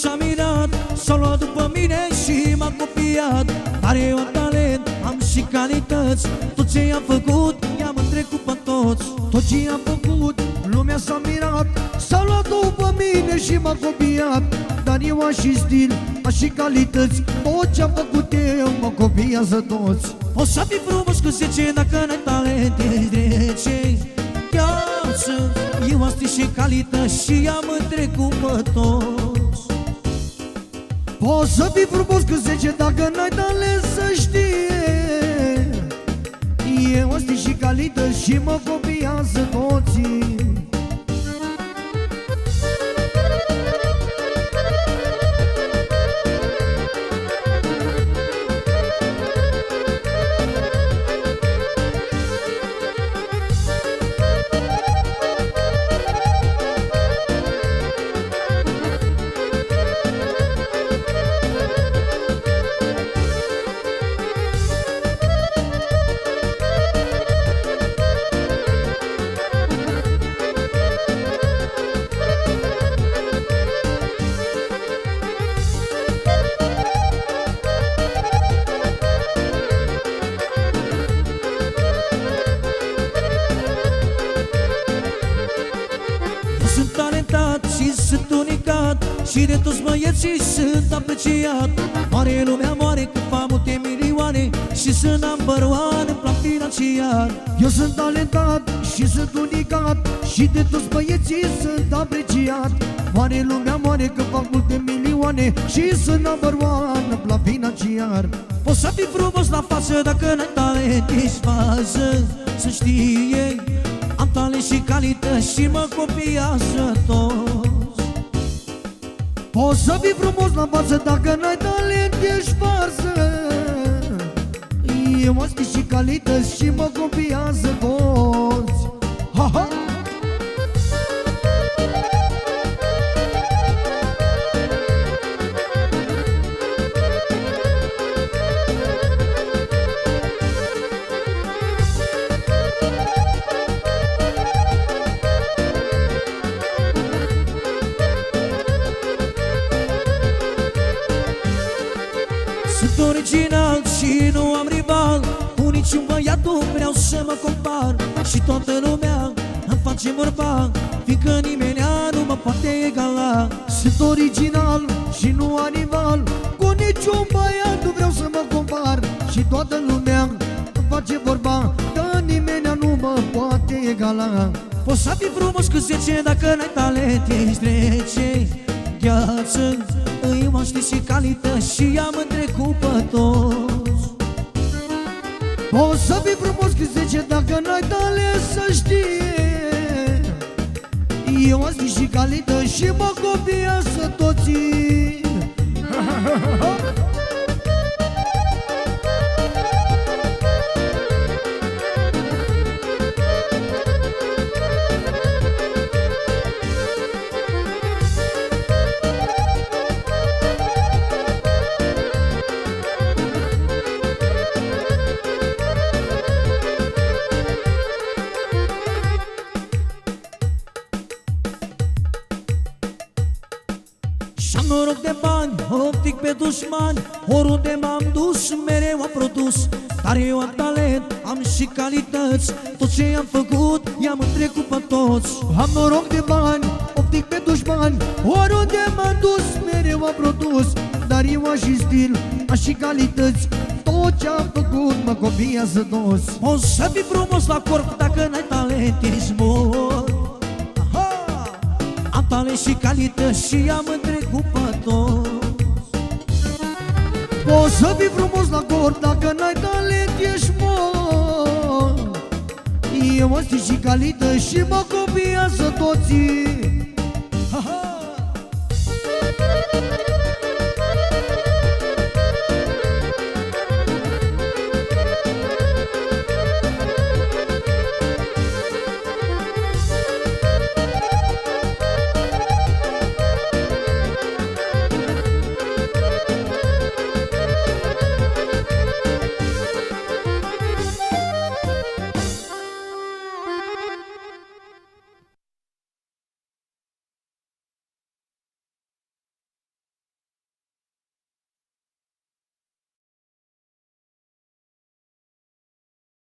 s-a mirat S-a luat după mine și m-a copiat. Dar eu am talent, am și calități Tot ce i-am făcut, i-am întrecut pe toți. Tot ce am făcut, lumea s-a mirat S-a luat după mine și m-a copiat. Dar eu am și stil, am și calități Tot ce am făcut eu, mă copiază toți. Poți să fii frumos cu zece dacă n-ai talent Ești rece, chiar sunt Eu am stil și calități și i-am întrecut pe toți Poți să fii frumos cu zece dacă n-ai talent să știe. Eu am stil și calități și mă copiază toții Și de toți băieții sunt apreciat. Moare lumea moare că fac multe milioane. Și sunt number one în plan financiar. Eu sunt talentat și sunt unicat. Și de toți băieții sunt apreciat. Moare lumea moare că fac multe milioane. Și sunt number one în plan financiar. Poți să fii frumos la față dacă n-ai talent Ești fază să știe. Am talent și calități și mă copiază toți Poți să fii frumos la față dacă n-ai talent, ești farsă Eu am stil și calități și mă copiază toți Sunt original și nu am rival. Cu niciun băiat nu vreau să mă compar. Și toată lumea îmi face vorba Fiindcă nimeni nu mă poate egala. Sunt original și nu animal. Cu niciun băiat nu vreau să mă compar. Și toată lumea îmi face vorba Că nimeni nu mă poate egala. Poți să fii frumos cu zece dacă n-ai talent. Ești rece, gheață Îi mă știi și calități și am întrecut pe toți. Poți să fii frumos cât zice dacă n-ai talent să știe Eu am zis și calități și mă copiază toții de bani, optic pe dușmani Oriunde m-am dus, mereu am produs. Dar eu am talent, am și calități Tot ce am făcut, i-am întrecut pe toți. Am noroc de bani, optic pe dușmani Oriunde m-am dus, mereu am produs. Dar eu am și stil, am și calități Tot ce am făcut mă copiază toți. Poți să fii frumos la corp dacă n-ai talent, ești mort Aha! Am talent și calități și am întrecut pe toți Poți să fii frumos la corp Dacă n-ai talent ești mor. Eu am stil și calități Și mă copiază toții